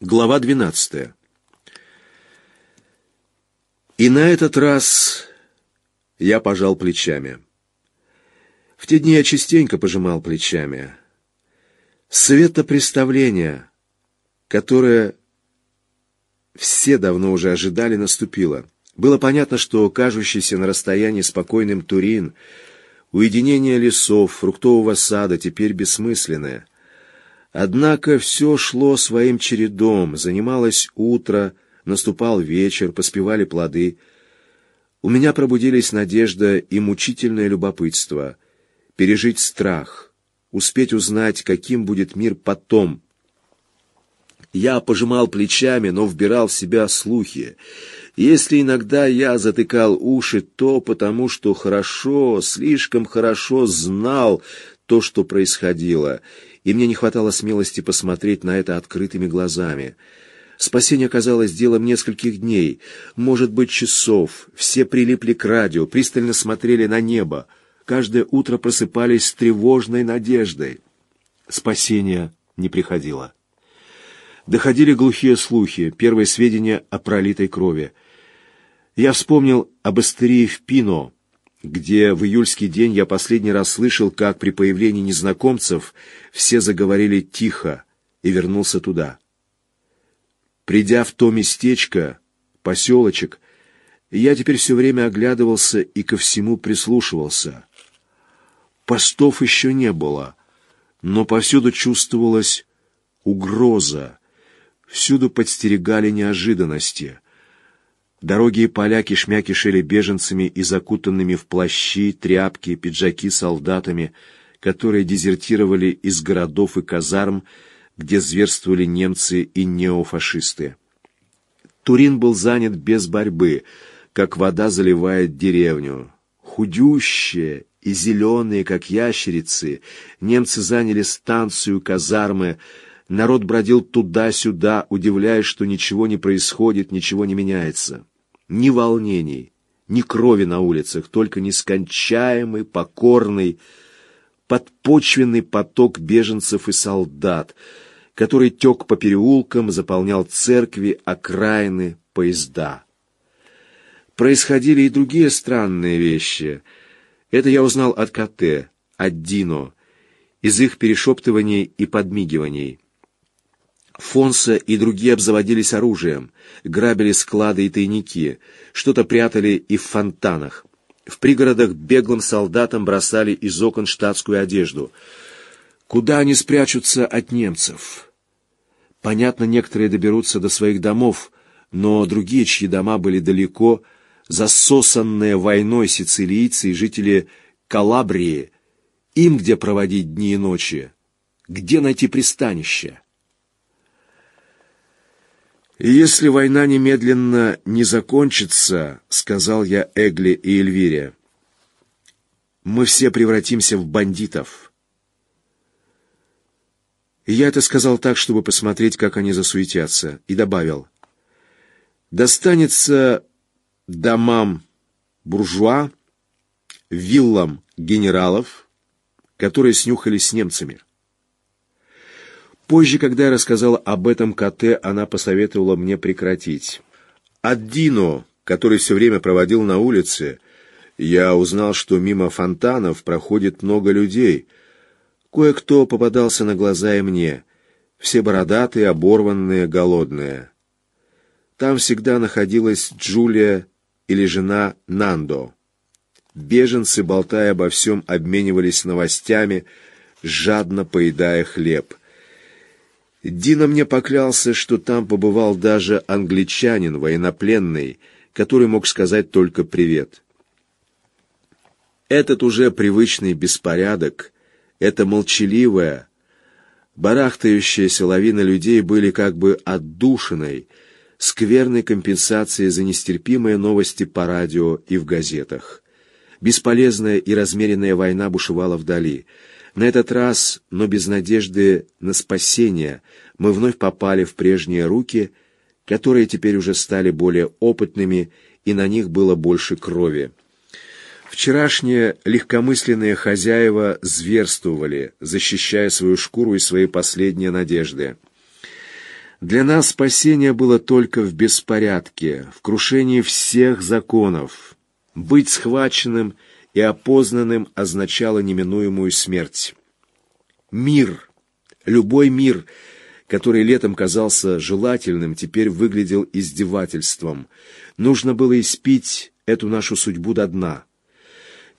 Глава 12. И на этот раз я пожал плечами. В те дни я частенько пожимал плечами. Светопреставление, которое все давно уже ожидали, наступило. Было понятно, что кажущийся на расстоянии спокойным Турин, уединение лесов, фруктового сада теперь бессмысленное — Однако все шло своим чередом, занималось утро, наступал вечер, поспевали плоды. У меня пробудились надежда и мучительное любопытство. Пережить страх, успеть узнать, каким будет мир потом. Я пожимал плечами, но вбирал в себя слухи. Если иногда я затыкал уши, то потому, что хорошо, слишком хорошо знал то, что происходило, и мне не хватало смелости посмотреть на это открытыми глазами. Спасение казалось делом нескольких дней, может быть, часов. Все прилипли к радио, пристально смотрели на небо. Каждое утро просыпались с тревожной надеждой. Спасение не приходило. Доходили глухие слухи, первые сведения о пролитой крови. Я вспомнил об Эстерии в Пино, где в июльский день я последний раз слышал, как при появлении незнакомцев все заговорили тихо, и вернулся туда. Придя в то местечко, поселочек, я теперь все время оглядывался и ко всему прислушивался. Постов еще не было, но повсюду чувствовалась угроза, всюду подстерегали неожиданности — Дороги и поля кишмя кишели беженцами и закутанными в плащи, тряпки, пиджаки солдатами, которые дезертировали из городов и казарм, где зверствовали немцы и неофашисты. Турин был занят без борьбы, как вода заливает деревню. Худющие и зеленые, как ящерицы, немцы заняли станцию казармы, Народ бродил туда-сюда, удивляясь, что ничего не происходит, ничего не меняется. Ни волнений, ни крови на улицах, только нескончаемый, покорный, подпочвенный поток беженцев и солдат, который тек по переулкам, заполнял церкви, окраины, поезда. Происходили и другие странные вещи. Это я узнал от КТ, от Дино, из их перешептываний и подмигиваний. Фонса и другие обзаводились оружием, грабили склады и тайники, что-то прятали и в фонтанах. В пригородах беглым солдатам бросали из окон штатскую одежду. Куда они спрячутся от немцев? Понятно, некоторые доберутся до своих домов, но другие, чьи дома были далеко, засосанные войной сицилийцы и жители Калабрии, им где проводить дни и ночи, где найти пристанище? «И если война немедленно не закончится, — сказал я Эгли и Эльвире, — мы все превратимся в бандитов». Я это сказал так, чтобы посмотреть, как они засуетятся, и добавил, «Достанется домам буржуа, виллам генералов, которые снюхались с немцами». Позже, когда я рассказал об этом КТ, она посоветовала мне прекратить. От Дино, который все время проводил на улице, я узнал, что мимо фонтанов проходит много людей. Кое-кто попадался на глаза и мне. Все бородатые, оборванные, голодные. Там всегда находилась Джулия или жена Нандо. Беженцы, болтая обо всем, обменивались новостями, жадно поедая хлеб — Дина мне поклялся, что там побывал даже англичанин, военнопленный, который мог сказать только «привет». Этот уже привычный беспорядок, эта молчаливая, барахтающаяся лавина людей были как бы отдушиной, скверной компенсацией за нестерпимые новости по радио и в газетах. Бесполезная и размеренная война бушевала вдали — на этот раз, но без надежды на спасение, мы вновь попали в прежние руки, которые теперь уже стали более опытными, и на них было больше крови. Вчерашние легкомысленные хозяева зверствовали, защищая свою шкуру и свои последние надежды. Для нас спасение было только в беспорядке, в крушении всех законов. Быть схваченным и опознанным означало неминуемую смерть. Мир, любой мир, который летом казался желательным, теперь выглядел издевательством. Нужно было испить эту нашу судьбу до дна.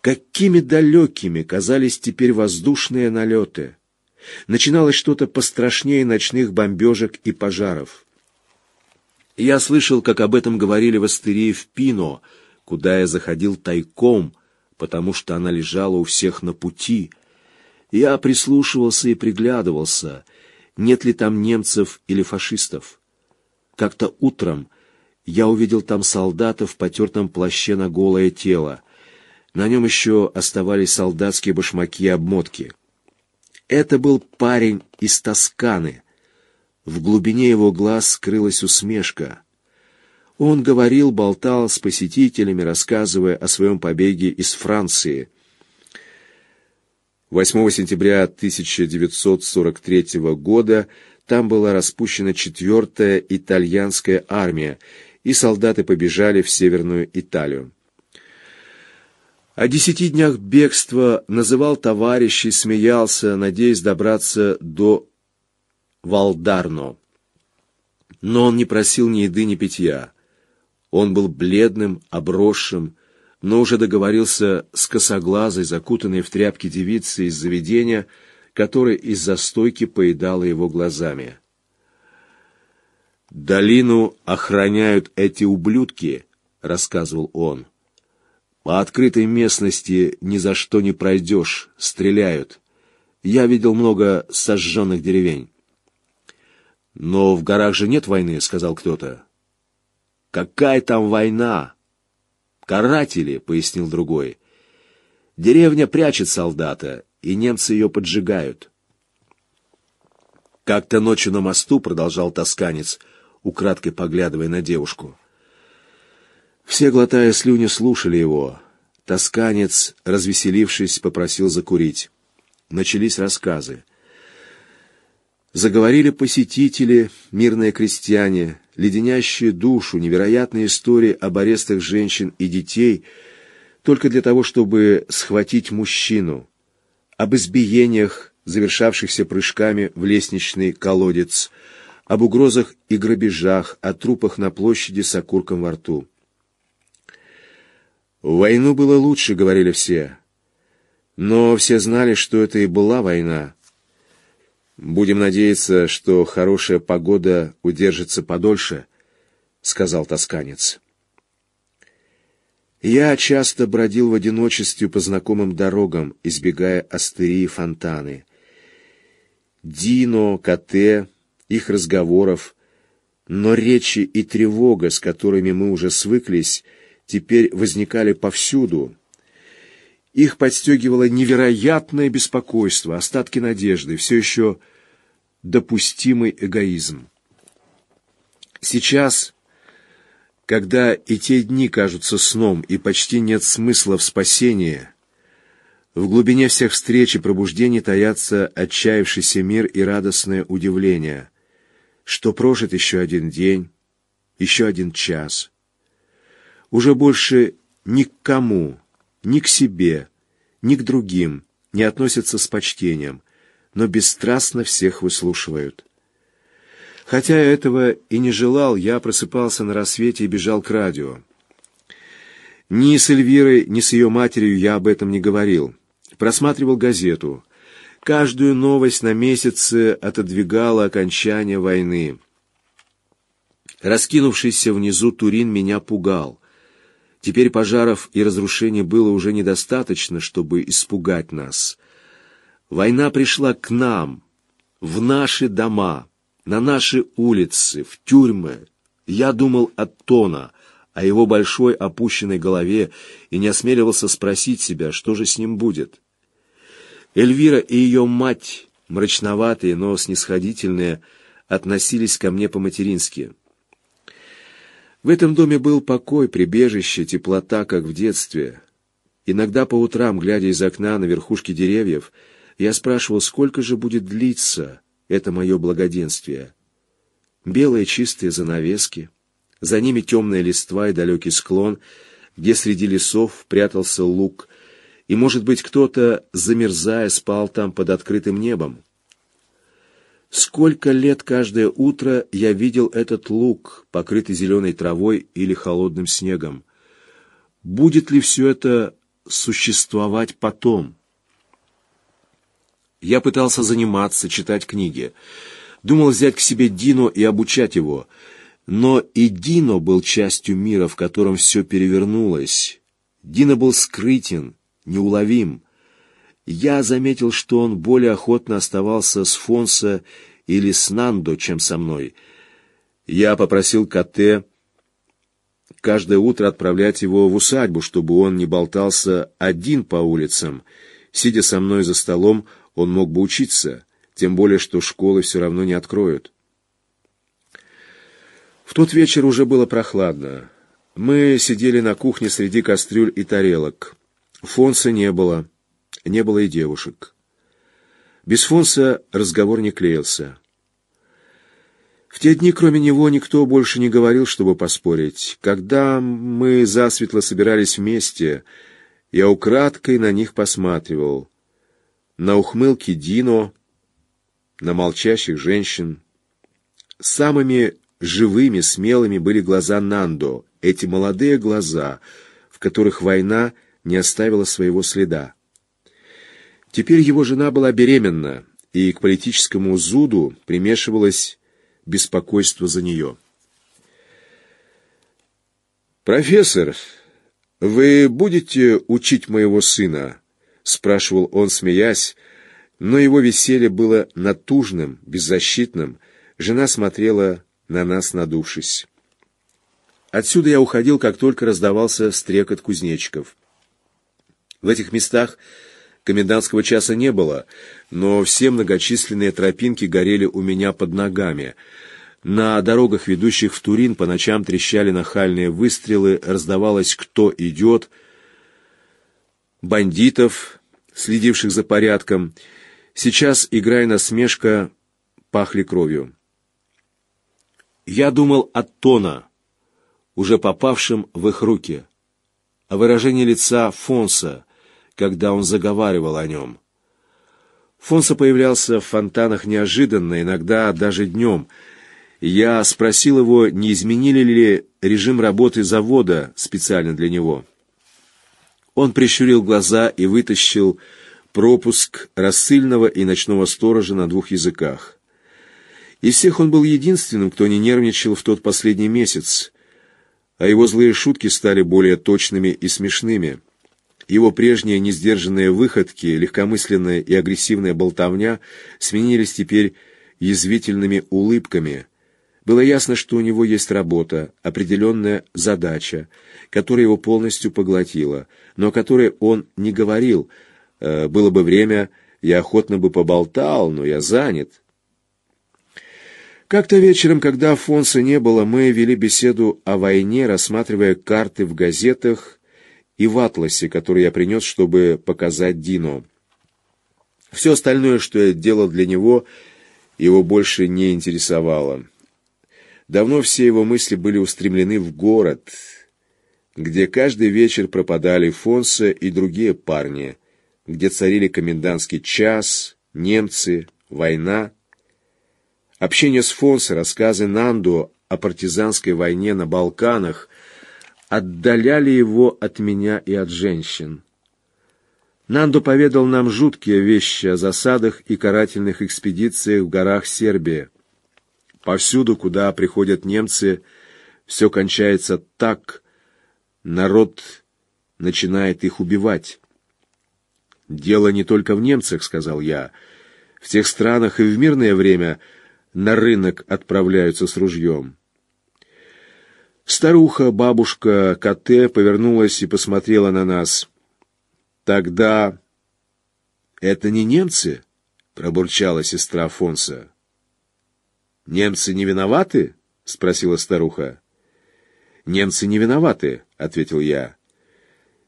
Какими далекими казались теперь воздушные налеты! Начиналось что-то пострашнее ночных бомбежек и пожаров. Я слышал, как об этом говорили в Астерии в Пино, куда я заходил тайком, потому что она лежала у всех на пути. Я прислушивался и приглядывался, нет ли там немцев или фашистов. Как-то утром я увидел там солдата в потертом плаще на голое тело. На нем еще оставались солдатские башмаки и обмотки. Это был парень из Тосканы. В глубине его глаз скрылась усмешка. Он говорил, болтал с посетителями, рассказывая о своем побеге из Франции. 8 сентября 1943 года там была распущена четвертая итальянская армия, и солдаты побежали в Северную Италию. О десяти днях бегства называл товарищей, смеялся, надеясь добраться до Валдарно. Но он не просил ни еды, ни питья. Он был бледным, обросшим, но уже договорился с косоглазой, закутанной в тряпки девицей из заведения, которая из-за стойки поедала его глазами. «Долину охраняют эти ублюдки», — рассказывал он. По открытой местности ни за что не пройдешь, стреляют. Я видел много сожженных деревень. Но в горах же нет войны, сказал кто-то. Какая там война? Каратели, пояснил другой. Деревня прячет солдата, и немцы ее поджигают. Как-то ночью на мосту, продолжал тосканец, украдкой поглядывая на девушку. Все, глотая слюни, слушали его. Тосканец, развеселившись, попросил закурить. Начались рассказы. Заговорили посетители, мирные крестьяне, леденящие душу, невероятные истории об арестах женщин и детей только для того, чтобы схватить мужчину, об избиениях, завершавшихся прыжками в лестничный колодец, об угрозах и грабежах, о трупах на площади с окурком во рту. В войну было лучше, говорили все. Но все знали, что это и была война. Будем надеяться, что хорошая погода удержится подольше, сказал тосканец. Я часто бродил в одиночестве по знакомым дорогам, избегая астерии и фонтаны. Дино, Кате, их разговоров, но речи и тревога, с которыми мы уже свыклись, теперь возникали повсюду. Их подстегивало невероятное беспокойство, остатки надежды, все еще допустимый эгоизм. Сейчас, когда и те дни кажутся сном, и почти нет смысла в спасении, в глубине всех встреч и пробуждений таятся отчаявшийся мир и радостное удивление, что прожит еще один день, еще один час — уже больше ни к кому, ни к себе, ни к другим не относятся с почтением, но бесстрастно всех выслушивают. Хотя этого и не желал, я просыпался на рассвете и бежал к радио. Ни с Эльвирой, ни с ее матерью я об этом не говорил. Просматривал газету. Каждую новость на месяце отодвигала окончание войны. Раскинувшийся внизу Турин меня пугал. Теперь пожаров и разрушений было уже недостаточно, чтобы испугать нас. Война пришла к нам, в наши дома, на наши улицы, в тюрьмы. Я думал о Тона, о его большой опущенной голове, и не осмеливался спросить себя, что же с ним будет. Эльвира и ее мать, мрачноватые, но снисходительные, относились ко мне по-матерински. В этом доме был покой, прибежище, теплота, как в детстве. Иногда по утрам, глядя из окна на верхушки деревьев, я спрашивал, сколько же будет длиться это мое благоденствие. Белые чистые занавески, за ними темная листва и далекий склон, где среди лесов прятался луг, и, может быть, кто-то, замерзая, спал там под открытым небом. Сколько лет каждое утро я видел этот луг, покрытый зеленой травой или холодным снегом. Будет ли все это существовать потом? Я пытался заниматься, читать книги. Думал взять к себе Дино и обучать его. Но и Дино был частью мира, в котором все перевернулось. Дино был скрытен, неуловим. Я заметил, что он более охотно оставался с Фонсо или с Нандо, чем со мной. Я попросил Кате каждое утро отправлять его в усадьбу, чтобы он не болтался один по улицам. Сидя со мной за столом, он мог бы учиться, тем более, что школы все равно не откроют. В тот вечер уже было прохладно. Мы сидели на кухне среди кастрюль и тарелок. Фонса не было, не было и девушек. Без Фонса разговор не клеился. В те дни, кроме него, никто больше не говорил, чтобы поспорить. Когда мы засветло собирались вместе, я украдкой на них посматривал. На ухмылки Дино, на молчащих женщин. Самыми живыми, смелыми были глаза Нандо, эти молодые глаза, в которых война не оставила своего следа. Теперь его жена была беременна, и к политическому зуду примешивалась беспокойство за нее. «Профессор, вы будете учить моего сына?» — спрашивал он, смеясь, но его веселье было натужным, беззащитным. Жена смотрела на нас, надувшись. Отсюда я уходил, как только раздавался стрекот кузнечиков. В этих местах комендантского часа не было, но все многочисленные тропинки горели у меня под ногами. На дорогах, ведущих в Турин, по ночам трещали нахальные выстрелы, раздавалось «кто идет», бандитов, следивших за порядком. Сейчас, играя на смешка, пахли кровью. Я думал о Тона, уже попавшем в их руки, о выражении лица Фонса, когда он заговаривал о нем. Фонсо появлялся в фонтанах неожиданно, иногда даже днем. Я спросил его, не изменили ли режим работы завода специально для него. Он прищурил глаза и вытащил пропуск рассыльного и ночного сторожа на двух языках. Из всех он был единственным, кто не нервничал в тот последний месяц, а его злые шутки стали более точными и смешными. Его прежние несдержанные выходки, легкомысленная и агрессивная болтовня сменились теперь язвительными улыбками. Было ясно, что у него есть работа, определенная задача, которая его полностью поглотила, но о которой он не говорил. «Э, «Было бы время, я охотно бы поболтал, но я занят». Как-то вечером, когда Афонса не было, мы вели беседу о войне, рассматривая карты в газетах и в атласе, который я принес, чтобы показать Дино. Все остальное, что я делал для него, его больше не интересовало. Давно все его мысли были устремлены в город, где каждый вечер пропадали Фонса и другие парни, где царили комендантский час, немцы, война. Общение с Фонсо, рассказы Нанду о партизанской войне на Балканах отдаляли его от меня и от женщин. Нандо поведал нам жуткие вещи о засадах и карательных экспедициях в горах Сербии. Повсюду, куда приходят немцы, все кончается так, народ начинает их убивать. «Дело не только в немцах», — сказал я. «В тех странах и в мирное время на рынок отправляются с ружьем». Старуха, бабушка Кате повернулась и посмотрела на нас. «Тогда это не немцы?» — пробурчала сестра Афонса. «Немцы не виноваты?» — спросила старуха. «Немцы не виноваты», — ответил я.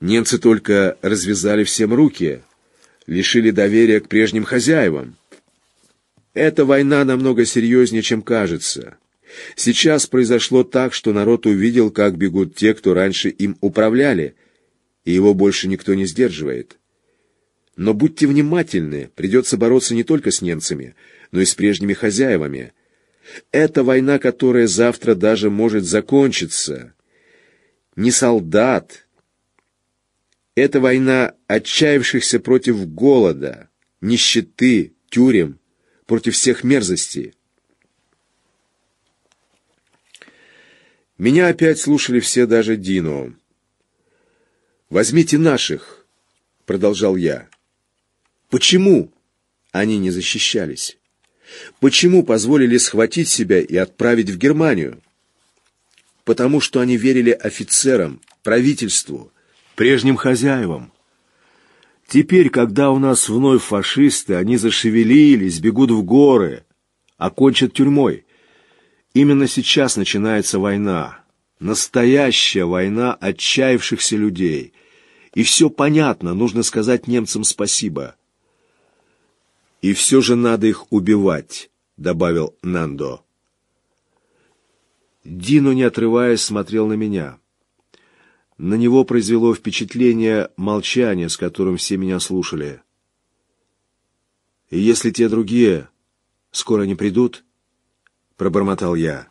«Немцы только развязали всем руки, лишили доверия к прежним хозяевам. Эта война намного серьезнее, чем кажется». Сейчас произошло так, что народ увидел, как бегут те, кто раньше им управляли, и его больше никто не сдерживает. Но будьте внимательны, придется бороться не только с немцами, но и с прежними хозяевами. Это война, которая завтра даже может закончиться. Не солдат. Это война отчаявшихся против голода, нищеты, тюрем, против всех мерзостей. Меня опять слушали все, даже Дино. «Возьмите наших», — продолжал я. «Почему они не защищались? Почему позволили схватить себя и отправить в Германию? Потому что они верили офицерам, правительству, прежним хозяевам. Теперь, когда у нас вновь фашисты, они зашевелились, бегут в горы, окончат тюрьмой. Именно сейчас начинается война. Настоящая война отчаявшихся людей. И все понятно, нужно сказать немцам спасибо. И все же надо их убивать, добавил Нандо. Дино, не отрываясь, смотрел на меня. На него произвело впечатление молчание, с которым все меня слушали. «И если те другие скоро не придут?» Пробормотал я.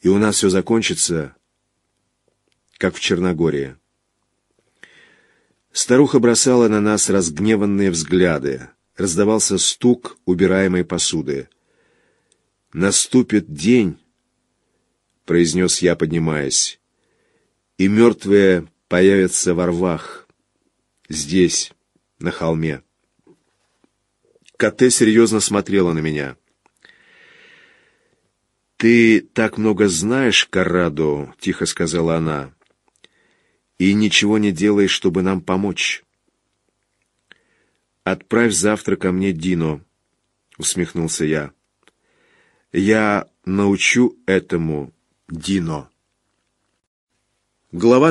И у нас все закончится, как в Черногории. Старуха бросала на нас разгневанные взгляды. Раздавался стук убираемой посуды. «Наступит день», — произнес я, поднимаясь, — «и мертвые появятся во рвах, здесь, на холме». Кате серьезно смотрела на меня. «Ты так много знаешь, Каррадо», — тихо сказала она, — «и ничего не делаешь, чтобы нам помочь». «Отправь завтра ко мне Дино», — усмехнулся я. «Я научу этому Дино». Глава